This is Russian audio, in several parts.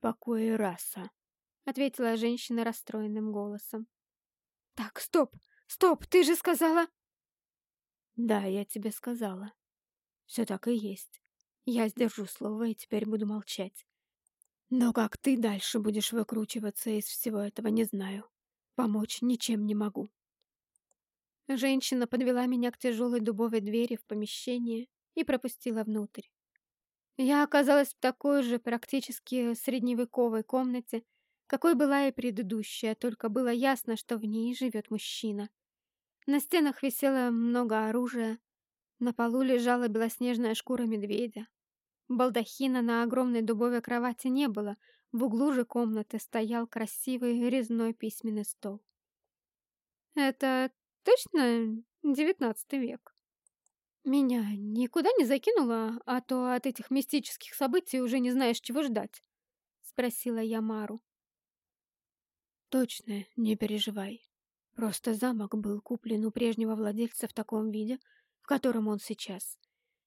покое раса», — ответила женщина расстроенным голосом. «Так, стоп, стоп, ты же сказала...» «Да, я тебе сказала. Все так и есть. Я сдержу слово и теперь буду молчать. Но как ты дальше будешь выкручиваться из всего этого, не знаю. Помочь ничем не могу». Женщина подвела меня к тяжелой дубовой двери в помещение и пропустила внутрь. Я оказалась в такой же практически средневековой комнате, какой была и предыдущая, только было ясно, что в ней живет мужчина. На стенах висело много оружия, на полу лежала белоснежная шкура медведя. Балдахина на огромной дубовой кровати не было, в углу же комнаты стоял красивый резной письменный стол. «Это точно девятнадцатый век?» Меня никуда не закинуло, а то от этих мистических событий уже не знаешь, чего ждать. Спросила я Мару. Точно, не переживай. Просто замок был куплен у прежнего владельца в таком виде, в котором он сейчас.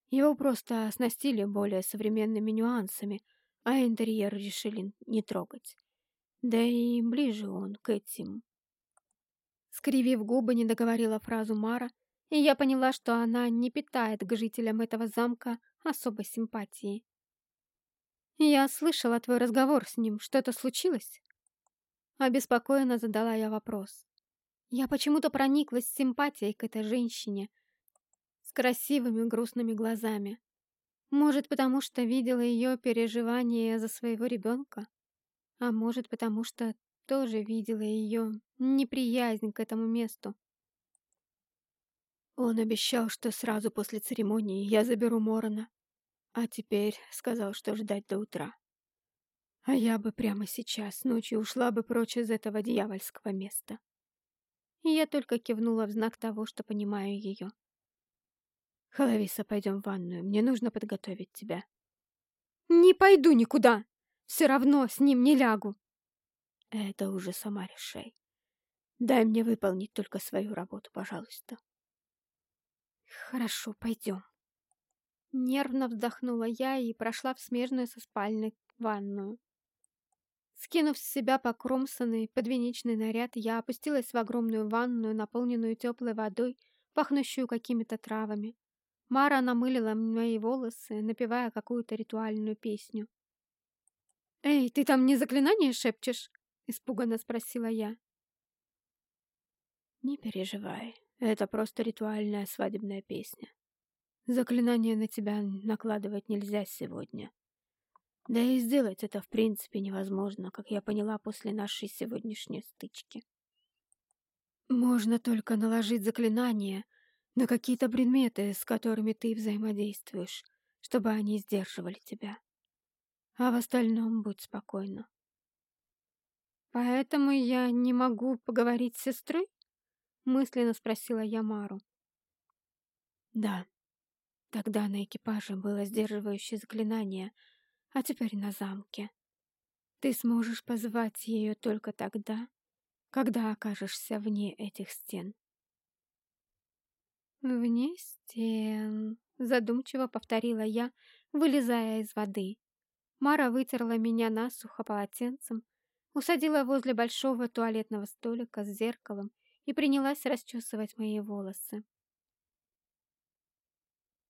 Его просто оснастили более современными нюансами, а интерьер решили не трогать. Да и ближе он к этим. Скривив губы, не договорила фразу Мара, и я поняла, что она не питает к жителям этого замка особой симпатии. «Я слышала твой разговор с ним. Что-то случилось?» Обеспокоенно задала я вопрос. Я почему-то прониклась симпатией к этой женщине с красивыми грустными глазами. Может, потому что видела ее переживания за своего ребенка? А может, потому что тоже видела ее неприязнь к этому месту. Он обещал, что сразу после церемонии я заберу Морона. А теперь сказал, что ждать до утра. А я бы прямо сейчас, ночью, ушла бы прочь из этого дьявольского места. И я только кивнула в знак того, что понимаю ее. Халависа, пойдем в ванную. Мне нужно подготовить тебя. Не пойду никуда. Все равно с ним не лягу. Это уже сама решай. Дай мне выполнить только свою работу, пожалуйста. «Хорошо, пойдем». Нервно вздохнула я и прошла в смежную со спальной ванную. Скинув с себя покромсанный подвенечный наряд, я опустилась в огромную ванную, наполненную теплой водой, пахнущую какими-то травами. Мара намылила мои волосы, напевая какую-то ритуальную песню. «Эй, ты там не заклинание шепчешь?» — испуганно спросила я. «Не переживай, это просто ритуальная свадебная песня. Заклинание на тебя накладывать нельзя сегодня. Да и сделать это в принципе невозможно, как я поняла после нашей сегодняшней стычки. Можно только наложить заклинание на какие-то предметы, с которыми ты взаимодействуешь, чтобы они сдерживали тебя. А в остальном будь спокойна. Поэтому я не могу поговорить с сестрой? Мысленно спросила я Мару. Да. Тогда на экипаже было сдерживающее заклинание, а теперь на замке. Ты сможешь позвать ее только тогда, когда окажешься вне этих стен. «Вне стен», — задумчиво повторила я, вылезая из воды. Мара вытерла меня насухо полотенцем, усадила возле большого туалетного столика с зеркалом и принялась расчесывать мои волосы.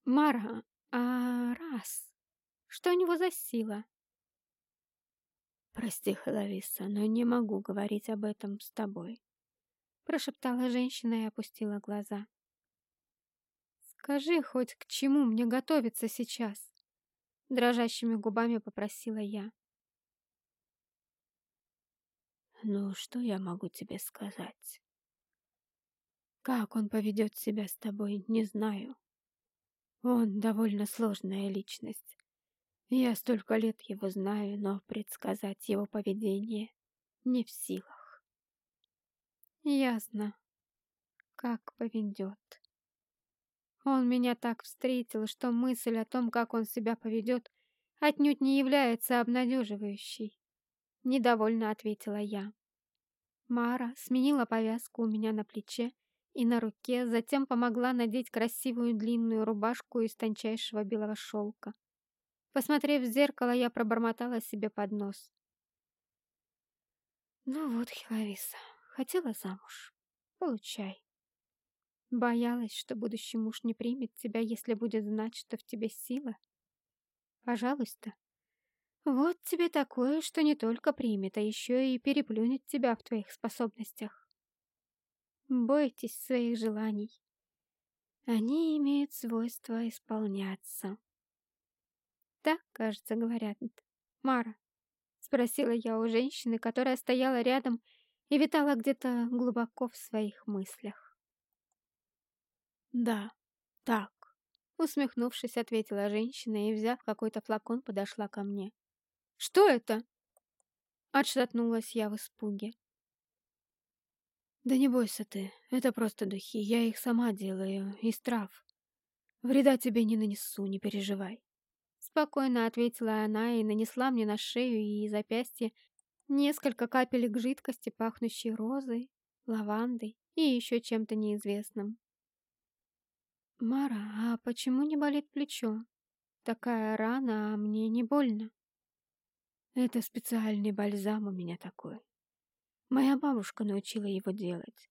«Мара, а раз? Что у него за сила?» «Прости, Халависа, но не могу говорить об этом с тобой», прошептала женщина и опустила глаза. «Скажи хоть, к чему мне готовиться сейчас?» Дрожащими губами попросила я. «Ну, что я могу тебе сказать?» Как он поведет себя с тобой, не знаю. Он довольно сложная личность. Я столько лет его знаю, но предсказать его поведение не в силах. Ясно. Как поведет. Он меня так встретил, что мысль о том, как он себя поведет, отнюдь не является обнадеживающей. Недовольно ответила я. Мара сменила повязку у меня на плече и на руке, затем помогла надеть красивую длинную рубашку из тончайшего белого шелка. Посмотрев в зеркало, я пробормотала себе под нос. Ну вот, Хиловиса, хотела замуж. Получай. Боялась, что будущий муж не примет тебя, если будет знать, что в тебе сила. Пожалуйста. Вот тебе такое, что не только примет, а еще и переплюнет тебя в твоих способностях. Бойтесь своих желаний. Они имеют свойство исполняться. Так, кажется, говорят. Мара, спросила я у женщины, которая стояла рядом и витала где-то глубоко в своих мыслях. «Да, так», — усмехнувшись, ответила женщина и, взяв какой-то флакон, подошла ко мне. «Что это?» Отшатнулась я в испуге. «Да не бойся ты, это просто духи, я их сама делаю, из трав. Вреда тебе не нанесу, не переживай». Спокойно ответила она и нанесла мне на шею и запястье несколько капелек жидкости, пахнущей розой, лавандой и еще чем-то неизвестным. «Мара, а почему не болит плечо? Такая рана, а мне не больно». «Это специальный бальзам у меня такой. Моя бабушка научила его делать.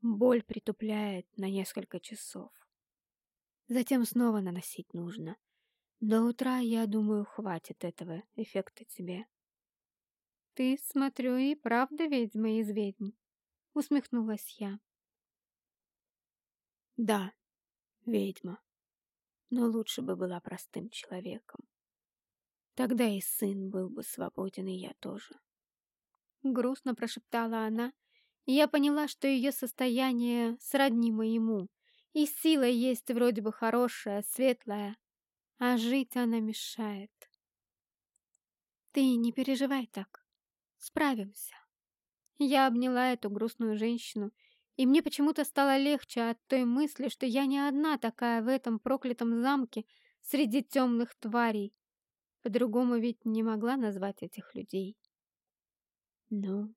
Боль притупляет на несколько часов. Затем снова наносить нужно. До утра, я думаю, хватит этого эффекта тебе». «Ты, смотрю, и правда ведьма из ведьм?» — усмехнулась я. «Да, ведьма. Но лучше бы была простым человеком. Тогда и сын был бы свободен, и я тоже. Грустно прошептала она, и я поняла, что ее состояние сродни моему, и сила есть вроде бы хорошая, светлая, а жить она мешает. Ты не переживай так, справимся. Я обняла эту грустную женщину и мне почему-то стало легче от той мысли, что я не одна такая в этом проклятом замке среди темных тварей. По-другому ведь не могла назвать этих людей. «Ну,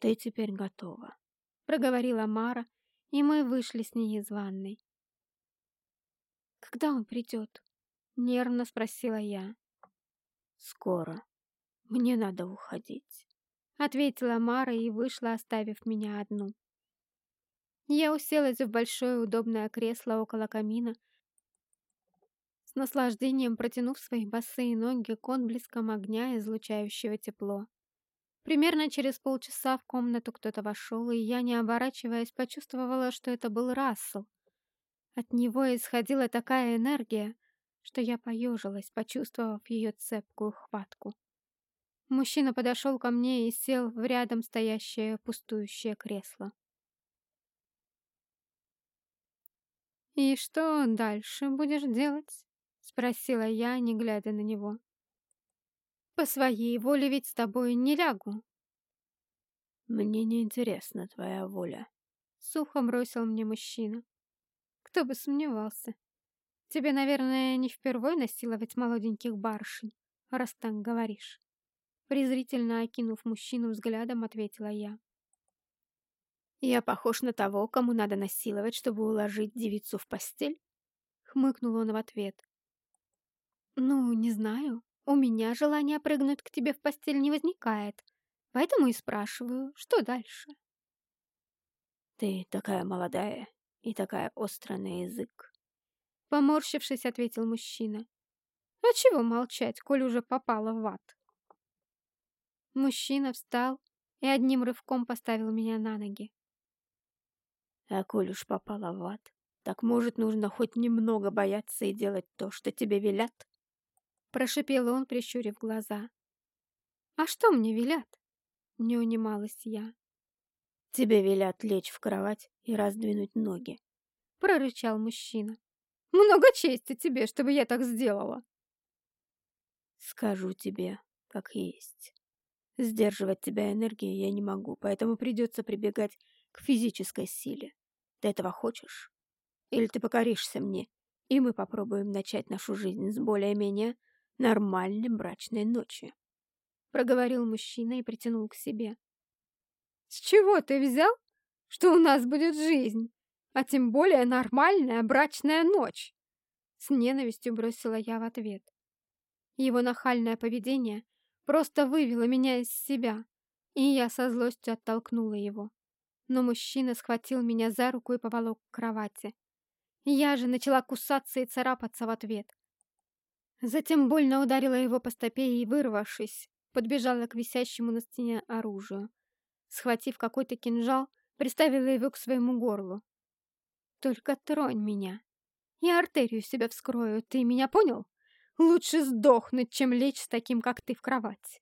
ты теперь готова», — проговорила Мара, и мы вышли с ней из ванной. «Когда он придет?» — нервно спросила я. «Скоро. Мне надо уходить», — ответила Мара и вышла, оставив меня одну. Я уселась в большое удобное кресло около камина, с наслаждением протянув свои босые ноги к отблескам огня, излучающего тепло. Примерно через полчаса в комнату кто-то вошел, и я, не оборачиваясь, почувствовала, что это был Рассел. От него исходила такая энергия, что я поежилась, почувствовав ее цепкую хватку. Мужчина подошел ко мне и сел в рядом стоящее пустующее кресло. «И что дальше будешь делать?» — спросила я, не глядя на него. «По своей воле ведь с тобой не лягу». «Мне не интересна твоя воля», — сухо бросил мне мужчина. «Кто бы сомневался. Тебе, наверное, не впервой насиловать молоденьких барышень, раз так говоришь». Презрительно окинув мужчину взглядом, ответила я. «Я похож на того, кому надо насиловать, чтобы уложить девицу в постель?» Хмыкнул он в ответ. «Ну, не знаю. У меня желания прыгнуть к тебе в постель не возникает. Поэтому и спрашиваю, что дальше?» «Ты такая молодая и такая острая на язык», — поморщившись, ответил мужчина. «А чего молчать, коль уже попала в ад?» Мужчина встал и одним рывком поставил меня на ноги. А коль уж попала в ад, так, может, нужно хоть немного бояться и делать то, что тебе велят?» Прошипел он, прищурив глаза. «А что мне велят?» Не унималась я. «Тебе велят лечь в кровать и раздвинуть ноги», — прорычал мужчина. «Много чести тебе, чтобы я так сделала!» «Скажу тебе, как есть. Сдерживать тебя энергией я не могу, поэтому придется прибегать к физической силе. Ты этого хочешь? Или ты покоришься мне, и мы попробуем начать нашу жизнь с более-менее нормальной брачной ночи?» Проговорил мужчина и притянул к себе. «С чего ты взял, что у нас будет жизнь, а тем более нормальная брачная ночь?» С ненавистью бросила я в ответ. Его нахальное поведение просто вывело меня из себя, и я со злостью оттолкнула его. Но мужчина схватил меня за руку и поволок к кровати. Я же начала кусаться и царапаться в ответ. Затем больно ударила его по стопе и, вырвавшись, подбежала к висящему на стене оружию. Схватив какой-то кинжал, приставила его к своему горлу. «Только тронь меня. Я артерию себя вскрою, ты меня понял? Лучше сдохнуть, чем лечь с таким, как ты, в кровать».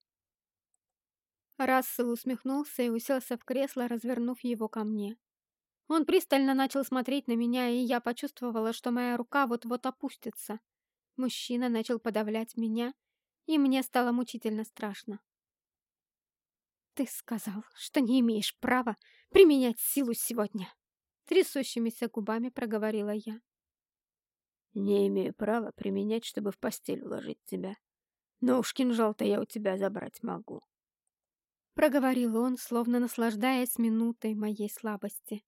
Рассел усмехнулся и уселся в кресло, развернув его ко мне. Он пристально начал смотреть на меня, и я почувствовала, что моя рука вот-вот опустится. Мужчина начал подавлять меня, и мне стало мучительно страшно. «Ты сказал, что не имеешь права применять силу сегодня!» Трясущимися губами проговорила я. «Не имею права применять, чтобы в постель уложить тебя. Но уж кинжал-то я у тебя забрать могу». Проговорил он, словно наслаждаясь минутой моей слабости.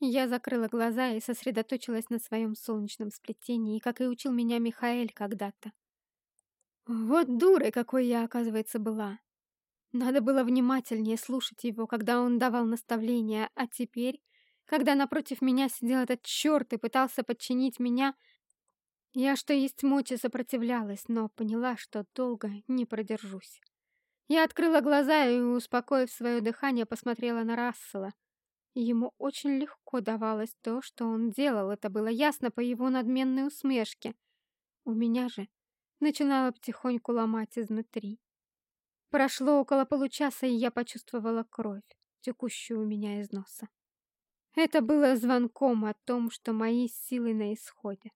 Я закрыла глаза и сосредоточилась на своем солнечном сплетении, как и учил меня Михаэль когда-то. Вот дурой какой я, оказывается, была. Надо было внимательнее слушать его, когда он давал наставления, а теперь, когда напротив меня сидел этот черт и пытался подчинить меня, я что есть мочи сопротивлялась, но поняла, что долго не продержусь. Я открыла глаза и, успокоив свое дыхание, посмотрела на Рассела — Ему очень легко давалось то, что он делал, это было ясно по его надменной усмешке. У меня же начинало потихоньку ломать изнутри. Прошло около получаса, и я почувствовала кровь, текущую у меня из носа. Это было звонком о том, что мои силы на исходе.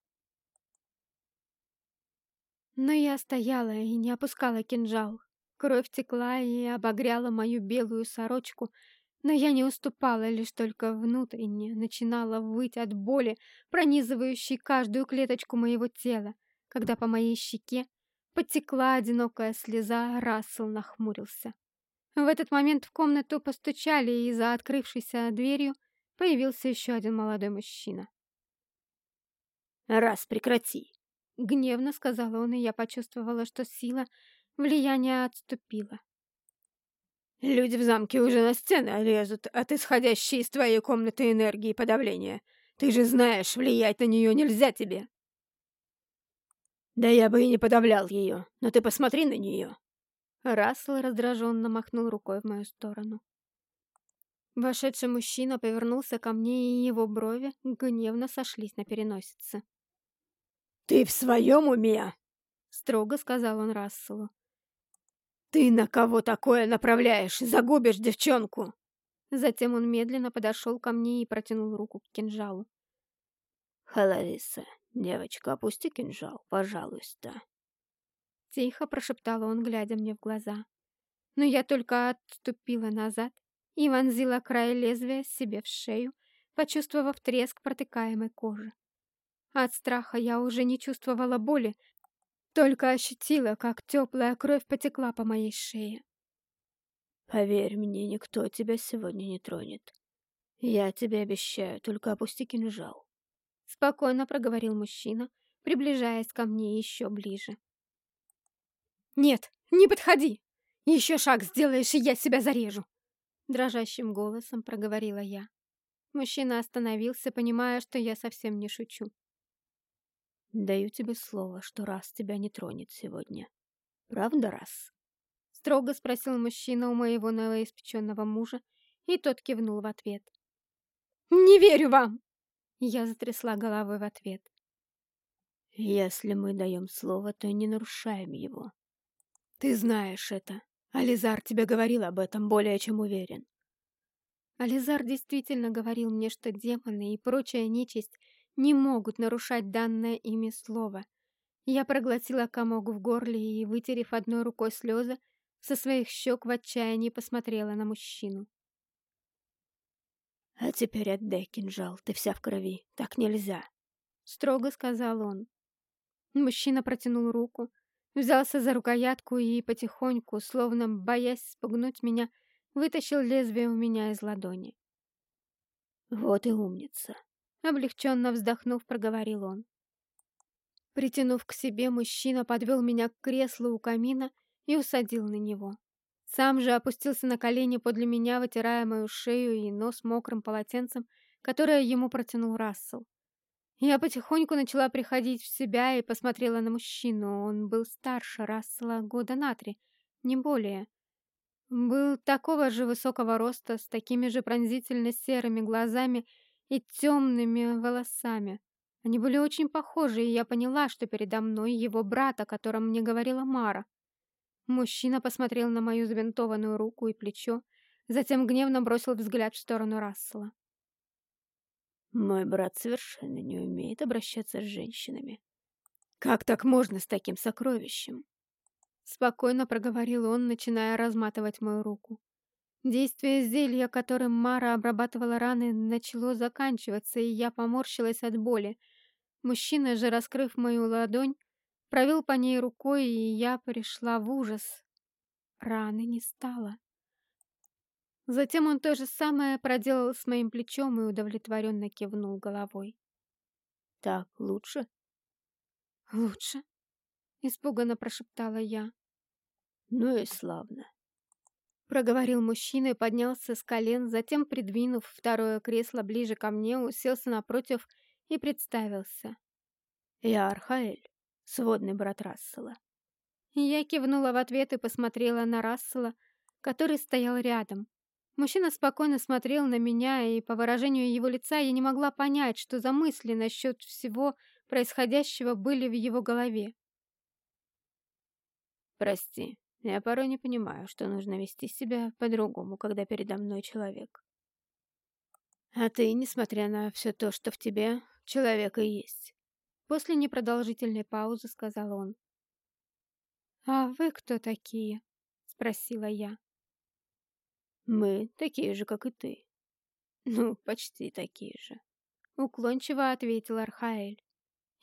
Но я стояла и не опускала кинжал. Кровь текла и обогряла мою белую сорочку, но я не уступала, лишь только внутренне начинала выть от боли, пронизывающей каждую клеточку моего тела, когда по моей щеке потекла одинокая слеза, Рассел нахмурился. В этот момент в комнату постучали, и за открывшейся дверью появился еще один молодой мужчина. «Раз, прекрати!» — гневно сказал он, и я почувствовала, что сила влияния отступила. Люди в замке уже на стены лезут от исходящей из твоей комнаты энергии подавления. Ты же знаешь, влиять на нее нельзя тебе. Да я бы и не подавлял ее, но ты посмотри на нее. Рассел раздраженно махнул рукой в мою сторону. Вошедший мужчина повернулся ко мне, и его брови гневно сошлись на переносице. «Ты в своем уме?» — строго сказал он Расселу. «Ты на кого такое направляешь? Загубишь девчонку!» Затем он медленно подошел ко мне и протянул руку к кинжалу. «Халариса, девочка, опусти кинжал, пожалуйста!» Тихо прошептал он, глядя мне в глаза. Но я только отступила назад и вонзила край лезвия себе в шею, почувствовав треск протыкаемой кожи. От страха я уже не чувствовала боли, только ощутила, как теплая кровь потекла по моей шее. «Поверь мне, никто тебя сегодня не тронет. Я тебе обещаю, только опусти кинжал». Спокойно проговорил мужчина, приближаясь ко мне еще ближе. «Нет, не подходи! Еще шаг сделаешь, и я себя зарежу!» Дрожащим голосом проговорила я. Мужчина остановился, понимая, что я совсем не шучу. Даю тебе слово, что раз тебя не тронет сегодня. Правда, раз? Строго спросил мужчина у моего новоиспеченного мужа, и тот кивнул в ответ. «Не верю вам!» Я затрясла головой в ответ. «Если мы даем слово, то не нарушаем его. Ты знаешь это. Ализар тебе говорил об этом, более чем уверен». Ализар действительно говорил мне, что демоны и прочая нечисть не могут нарушать данное ими слово. Я проглотила комок в горле и, вытерев одной рукой слезы, со своих щек в отчаянии посмотрела на мужчину. «А теперь отдай кинжал, ты вся в крови, так нельзя», — строго сказал он. Мужчина протянул руку, взялся за рукоятку и потихоньку, словно боясь спугнуть меня, вытащил лезвие у меня из ладони. «Вот и умница», Облегченно вздохнув, проговорил он. Притянув к себе, мужчина подвел меня к креслу у камина и усадил на него. Сам же опустился на колени подле меня, вытирая мою шею и нос мокрым полотенцем, которое ему протянул Рассел. Я потихоньку начала приходить в себя и посмотрела на мужчину. Он был старше Рассела года на три, не более. Был такого же высокого роста, с такими же пронзительно серыми глазами и темными волосами. Они были очень похожи, и я поняла, что передо мной его брат, о котором мне говорила Мара. Мужчина посмотрел на мою забинтованную руку и плечо, затем гневно бросил взгляд в сторону Рассела. «Мой брат совершенно не умеет обращаться с женщинами. Как так можно с таким сокровищем?» Спокойно проговорил он, начиная разматывать мою руку. Действие зелья, которым Мара обрабатывала раны, начало заканчиваться, и я поморщилась от боли. Мужчина же, раскрыв мою ладонь, провел по ней рукой, и я пришла в ужас. Раны не стало. Затем он то же самое проделал с моим плечом и удовлетворенно кивнул головой. «Так лучше?» «Лучше?» — испуганно прошептала я. «Ну и славно», — проговорил мужчина и поднялся с колен, затем, придвинув второе кресло ближе ко мне, уселся напротив и представился. «Я Архаэль сводный брат Рассела. Я кивнула в ответ и посмотрела на Рассела, который стоял рядом. Мужчина спокойно смотрел на меня, и по выражению его лица я не могла понять, что за мысли насчет всего происходящего были в его голове. «Прости, я порой не понимаю, что нужно вести себя по-другому, когда передо мной человек. А ты, несмотря на все то, что в тебе, человек и есть. После непродолжительной паузы сказал он. «А вы кто такие?» — спросила я. «Мы такие же, как и ты. Ну, почти такие же», — уклончиво ответил Архаэль.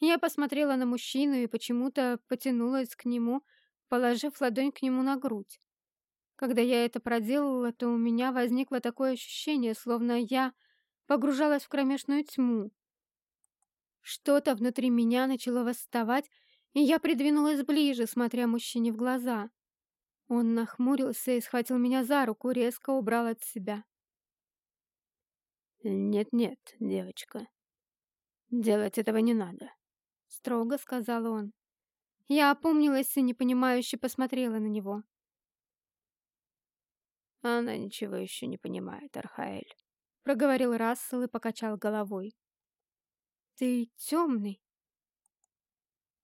Я посмотрела на мужчину и почему-то потянулась к нему, положив ладонь к нему на грудь. Когда я это проделала, то у меня возникло такое ощущение, словно я погружалась в кромешную тьму, что-то внутри меня начало восставать, и я придвинулась ближе, смотря мужчине в глаза. Он нахмурился и схватил меня за руку, резко убрал от себя. «Нет-нет, девочка, делать этого не надо», — строго сказал он. Я опомнилась и непонимающе посмотрела на него. «Она ничего еще не понимает, Архаэль», — проговорил Рассел и покачал головой. Ты темный,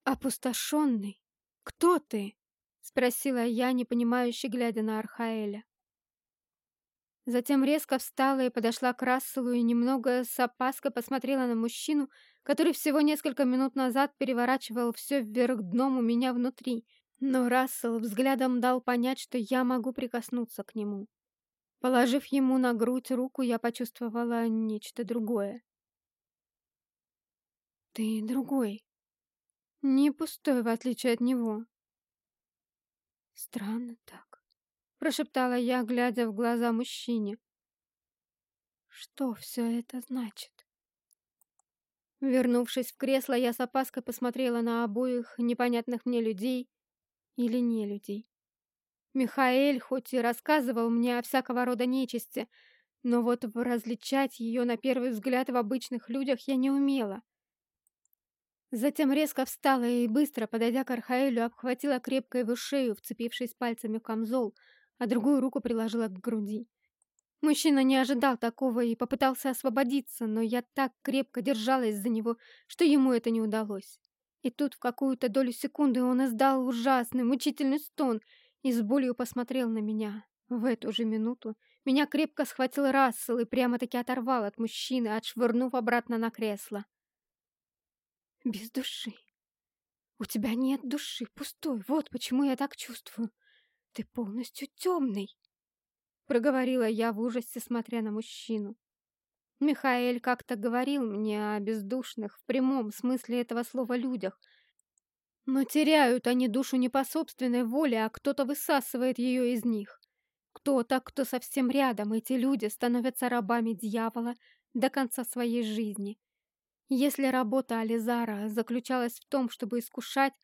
опустошенный. Кто ты? Спросила я, непонимающе глядя на Архаэля. Затем резко встала и подошла к Расселу и немного с опаской посмотрела на мужчину, который всего несколько минут назад переворачивал все вверх дном у меня внутри. Но Рассел взглядом дал понять, что я могу прикоснуться к нему. Положив ему на грудь руку, я почувствовала нечто другое. Ты другой. Не пустой, в отличие от него. Странно так, прошептала я, глядя в глаза мужчине. Что все это значит? Вернувшись в кресло, я с опаской посмотрела на обоих непонятных мне людей или не людей. Михаэль хоть и рассказывал мне о всякого рода нечисти, но вот различать ее на первый взгляд в обычных людях я не умела. Затем резко встала и, быстро подойдя к Архаэлю, обхватила крепко его шею, вцепившись пальцами в камзол, а другую руку приложила к груди. Мужчина не ожидал такого и попытался освободиться, но я так крепко держалась за него, что ему это не удалось. И тут в какую-то долю секунды он издал ужасный, мучительный стон и с болью посмотрел на меня. В эту же минуту меня крепко схватил Рассел и прямо-таки оторвал от мужчины, отшвырнув обратно на кресло без души. У тебя нет души, пустой. Вот почему я так чувствую. Ты полностью темный. Проговорила я в ужасе, смотря на мужчину. Михаэль как-то говорил мне о бездушных в прямом смысле этого слова людях. Но теряют они душу не по собственной воле, а кто-то высасывает ее из них. Кто-то, кто совсем рядом, эти люди становятся рабами дьявола до конца своей жизни. Если работа Ализара заключалась в том, чтобы искушать,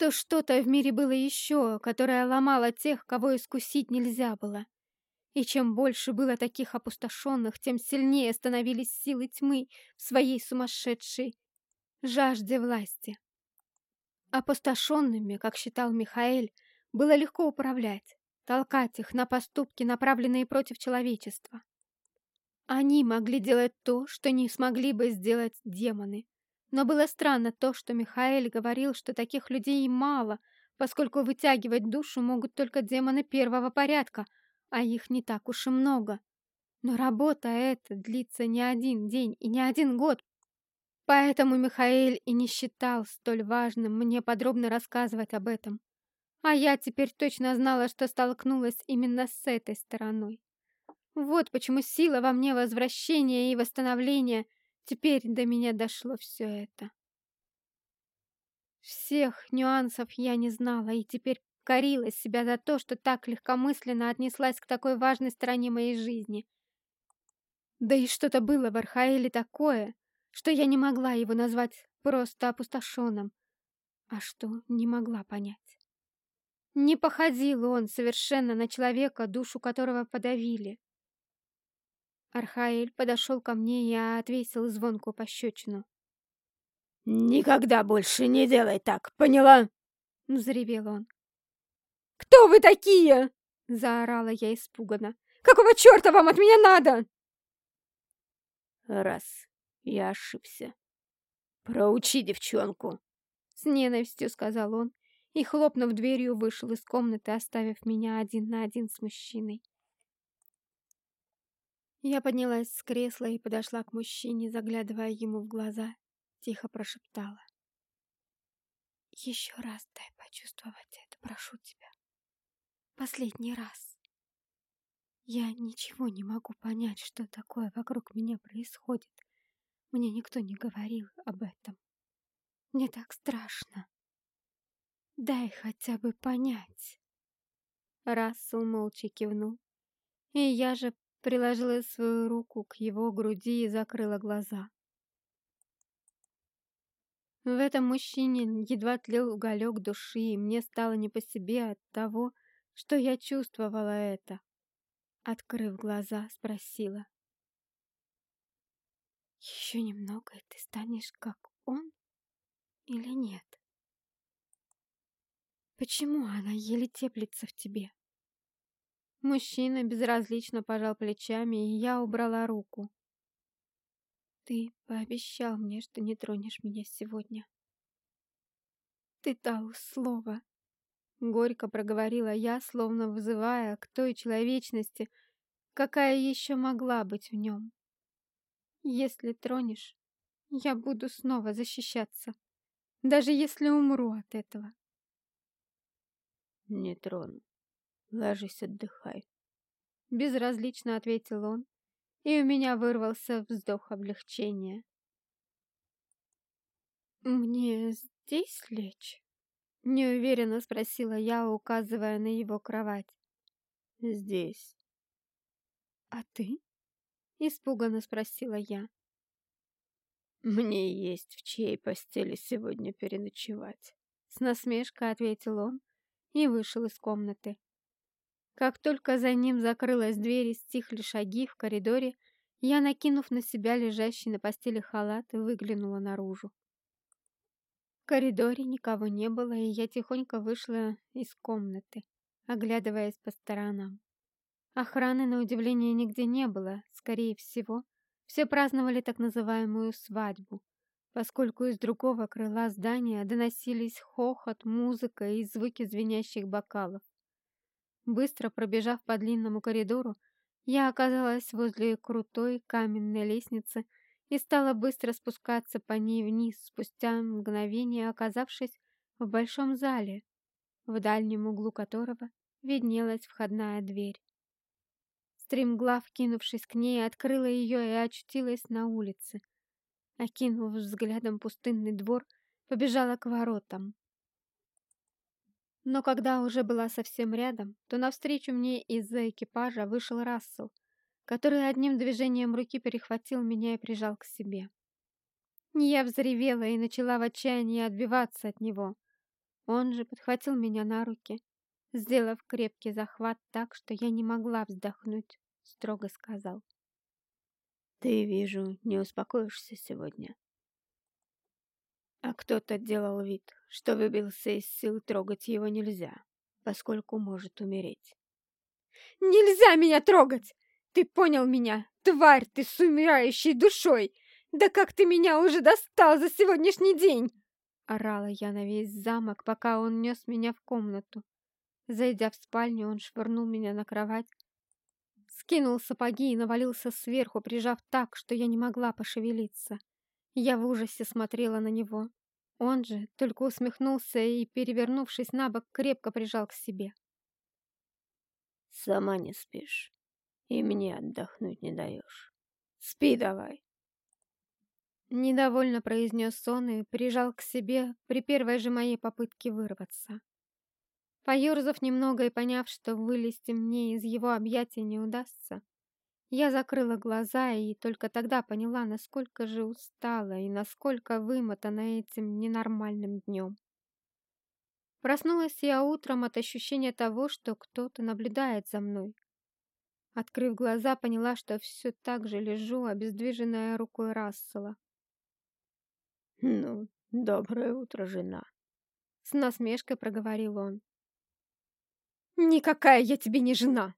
то что-то в мире было еще, которое ломало тех, кого искусить нельзя было. И чем больше было таких опустошенных, тем сильнее становились силы тьмы в своей сумасшедшей жажде власти. Опустошенными, как считал Михаэль, было легко управлять, толкать их на поступки, направленные против человечества. Они могли делать то, что не смогли бы сделать демоны. Но было странно то, что Михаэль говорил, что таких людей мало, поскольку вытягивать душу могут только демоны первого порядка, а их не так уж и много. Но работа эта длится не один день и не один год, Поэтому Михаил и не считал столь важным мне подробно рассказывать об этом. А я теперь точно знала, что столкнулась именно с этой стороной. Вот почему сила во мне возвращения и восстановления теперь до меня дошло все это. Всех нюансов я не знала и теперь корила себя за то, что так легкомысленно отнеслась к такой важной стороне моей жизни. Да и что-то было в Архаэле такое, что я не могла его назвать просто опустошенным, а что не могла понять. Не походил он совершенно на человека, душу которого подавили. Архаэль подошел ко мне и отвесил звонкую пощечину. «Никогда больше не делай так, поняла?» — взревел он. «Кто вы такие?» — заорала я испуганно. «Какого черта вам от меня надо?» «Раз я ошибся. Проучи девчонку. С ненавистью сказал он и, хлопнув дверью, вышел из комнаты, оставив меня один на один с мужчиной. Я поднялась с кресла и подошла к мужчине, заглядывая ему в глаза, тихо прошептала. «Еще раз дай почувствовать это, прошу тебя. Последний раз. Я ничего не могу понять, что такое вокруг меня происходит. Мне никто не говорил об этом. Мне так страшно. Дай хотя бы понять. Рассел молча кивнул, и я же приложила свою руку к его груди и закрыла глаза. В этом мужчине едва тлел уголек души, и мне стало не по себе от того, что я чувствовала это. Открыв глаза, спросила. Еще немного, и ты станешь как он или нет? Почему она еле теплится в тебе? Мужчина безразлично пожал плечами, и я убрала руку. Ты пообещал мне, что не тронешь меня сегодня. Ты дал слово. Горько проговорила я, словно вызывая к той человечности, какая еще могла быть в нем. Если тронешь, я буду снова защищаться, даже если умру от этого. Не трону. Ложись, отдыхай. Безразлично ответил он, и у меня вырвался вздох облегчения. «Мне здесь лечь?» — неуверенно спросила я, указывая на его кровать. «Здесь». «А ты?» Испуганно спросила я. «Мне есть в чьей постели сегодня переночевать», — с насмешкой ответил он и вышел из комнаты. Как только за ним закрылась дверь и стихли шаги в коридоре, я, накинув на себя лежащий на постели халат, выглянула наружу. В коридоре никого не было, и я тихонько вышла из комнаты, оглядываясь по сторонам. Охраны, на удивление, нигде не было. Скорее всего, все праздновали так называемую свадьбу, поскольку из другого крыла здания доносились хохот, музыка и звуки звенящих бокалов. Быстро пробежав по длинному коридору, я оказалась возле крутой каменной лестницы и стала быстро спускаться по ней вниз, спустя мгновение оказавшись в большом зале, в дальнем углу которого виднелась входная дверь. Стремглав, кинувшись к ней, открыла ее и очутилась на улице. Окинув взглядом пустынный двор, побежала к воротам. Но когда уже была совсем рядом, то навстречу мне из-за экипажа вышел Рассел, который одним движением руки перехватил меня и прижал к себе. Я взревела и начала в отчаянии отбиваться от него. Он же подхватил меня на руки, сделав крепкий захват так, что я не могла вздохнуть, строго сказал. «Ты, вижу, не успокоишься сегодня». А кто-то делал вид, что выбился из сил, трогать его нельзя, поскольку может умереть. «Нельзя меня трогать! Ты понял меня, тварь ты с умирающей душой! Да как ты меня уже достал за сегодняшний день!» Орала я на весь замок, пока он нес меня в комнату. Зайдя в спальню, он швырнул меня на кровать, скинул сапоги и навалился сверху, прижав так, что я не могла пошевелиться. Я в ужасе смотрела на него. Он же только усмехнулся и, перевернувшись на бок, крепко прижал к себе. «Сама не спишь, и мне отдохнуть не даешь. Спи давай!» Недовольно произнес он и прижал к себе при первой же моей попытке вырваться. Поюрзав немного и поняв, что вылезти мне из его объятий не удастся, я закрыла глаза и только тогда поняла, насколько же устала и насколько вымотана этим ненормальным днем. Проснулась я утром от ощущения того, что кто-то наблюдает за мной. Открыв глаза, поняла, что все так же лежу, обездвиженная рукой Рассела. «Ну, доброе утро, жена!» С насмешкой проговорил он. «Никакая я тебе не жена!»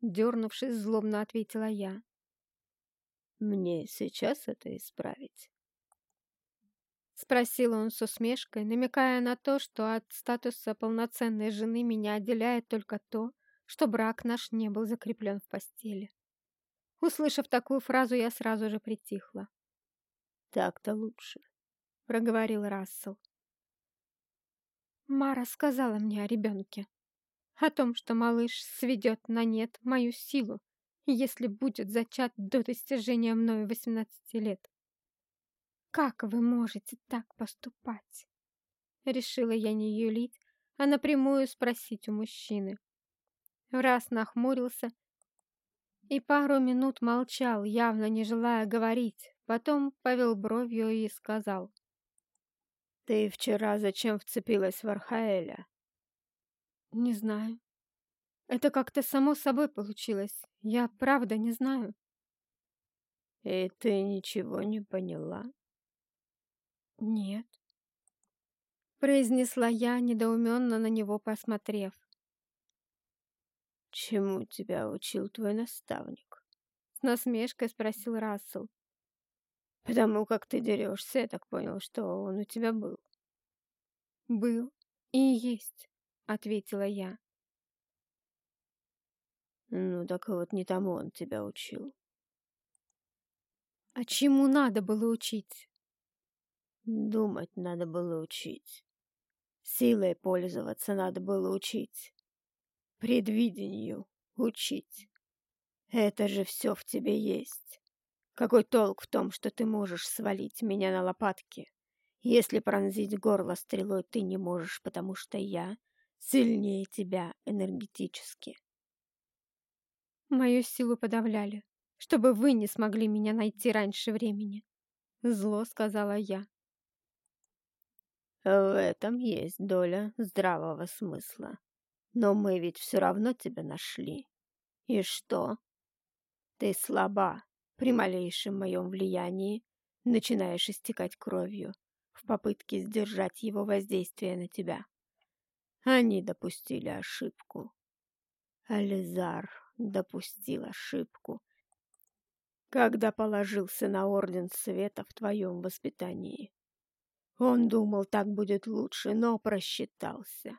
Дернувшись, злобно ответила я. «Мне сейчас это исправить?» Спросил он с усмешкой, намекая на то, что от статуса полноценной жены меня отделяет только то, что брак наш не был закреплен в постели. Услышав такую фразу, я сразу же притихла. «Так-то лучше», — проговорил Рассел. Мара сказала мне о ребенке о том, что малыш сведет на нет мою силу, если будет зачат до достижения мною 18 лет. Как вы можете так поступать? Решила я не юлить, а напрямую спросить у мужчины. Раз нахмурился и пару минут молчал, явно не желая говорить, потом повел бровью и сказал. «Ты вчера зачем вцепилась в Архаэля?» Не знаю. Это как-то само собой получилось. Я правда не знаю. И ты ничего не поняла? Нет. Произнесла я, недоуменно на него посмотрев. Чему тебя учил твой наставник? С насмешкой спросил Рассел. Потому как ты дерешься, я так понял, что он у тебя был. Был и есть ответила я. Ну так вот не тому он тебя учил. А чему надо было учить? Думать надо было учить. Силой пользоваться надо было учить. Предвидению учить. Это же все в тебе есть. Какой толк в том, что ты можешь свалить меня на лопатки, если пронзить горло стрелой ты не можешь, потому что я сильнее тебя энергетически. Мою силу подавляли, чтобы вы не смогли меня найти раньше времени. Зло сказала я. В этом есть доля здравого смысла. Но мы ведь все равно тебя нашли. И что? Ты слаба. При малейшем моем влиянии начинаешь истекать кровью в попытке сдержать его воздействие на тебя. Они допустили ошибку. Ализар допустил ошибку, когда положился на Орден Света в твоем воспитании. Он думал, так будет лучше, но просчитался.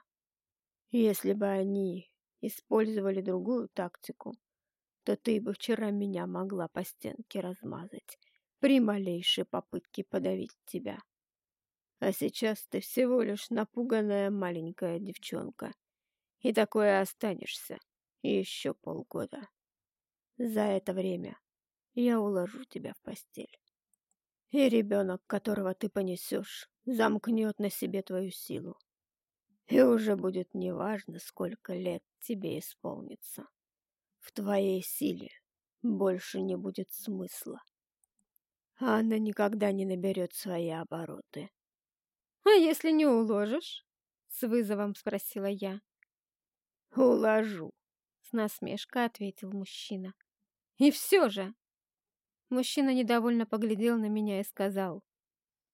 Если бы они использовали другую тактику, то ты бы вчера меня могла по стенке размазать при малейшей попытке подавить тебя. А сейчас ты всего лишь напуганная маленькая девчонка. И такое останешься еще полгода. За это время я уложу тебя в постель. И ребенок, которого ты понесешь, замкнет на себе твою силу. И уже будет неважно, сколько лет тебе исполнится. В твоей силе больше не будет смысла. А она никогда не наберет свои обороты. «А если не уложишь?» — С вызовом спросила я. Уложу. С насмешкой ответил мужчина. И все же. Мужчина недовольно поглядел на меня и сказал.